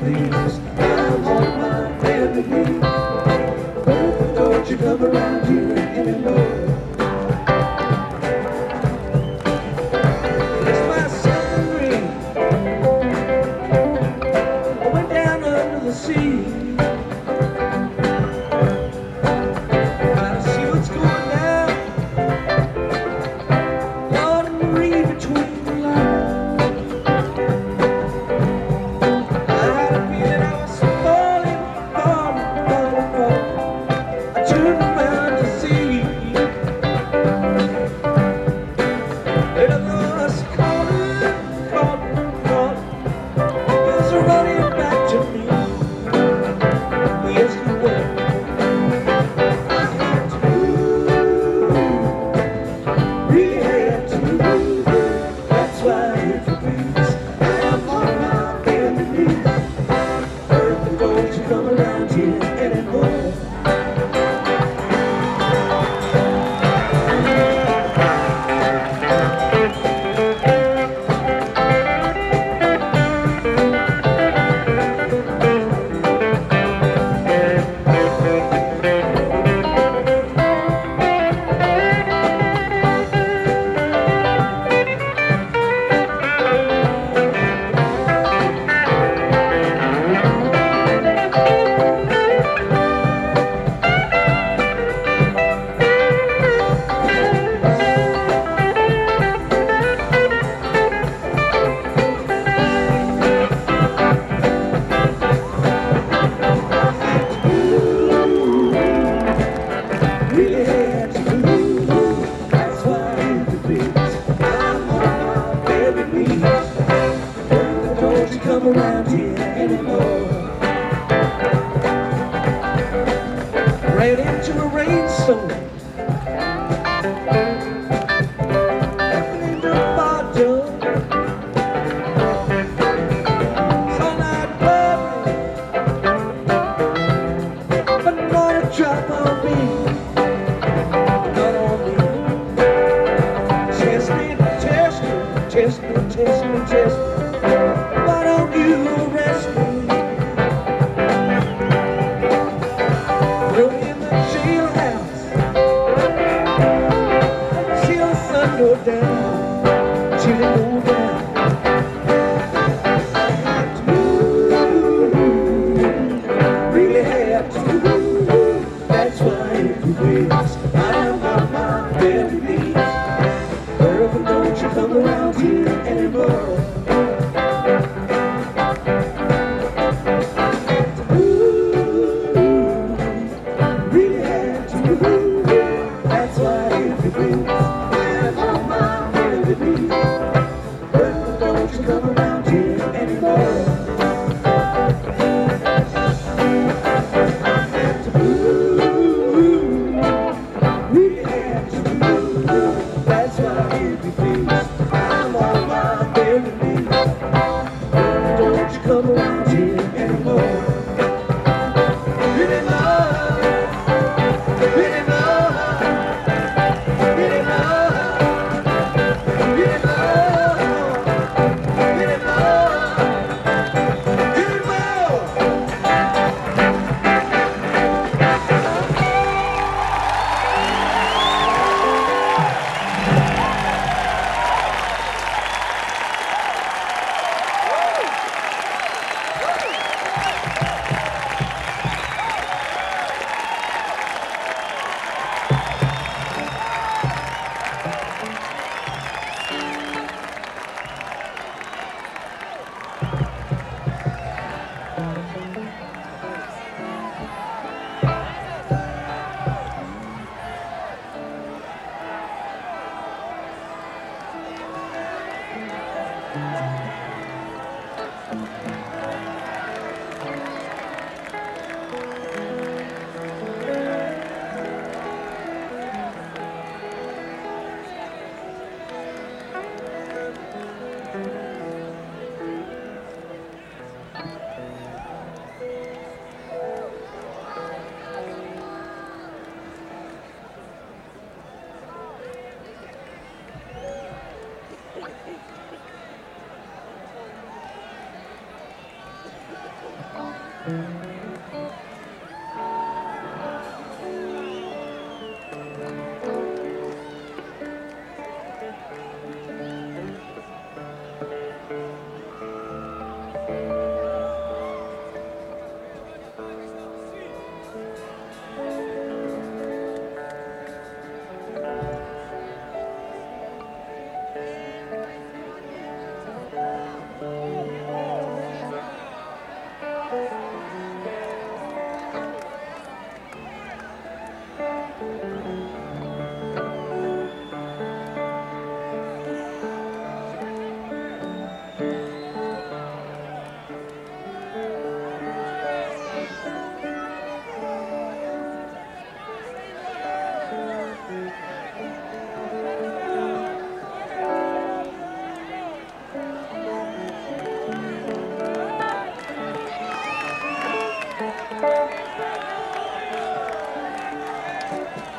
things eres tú. Here it Mm-hmm.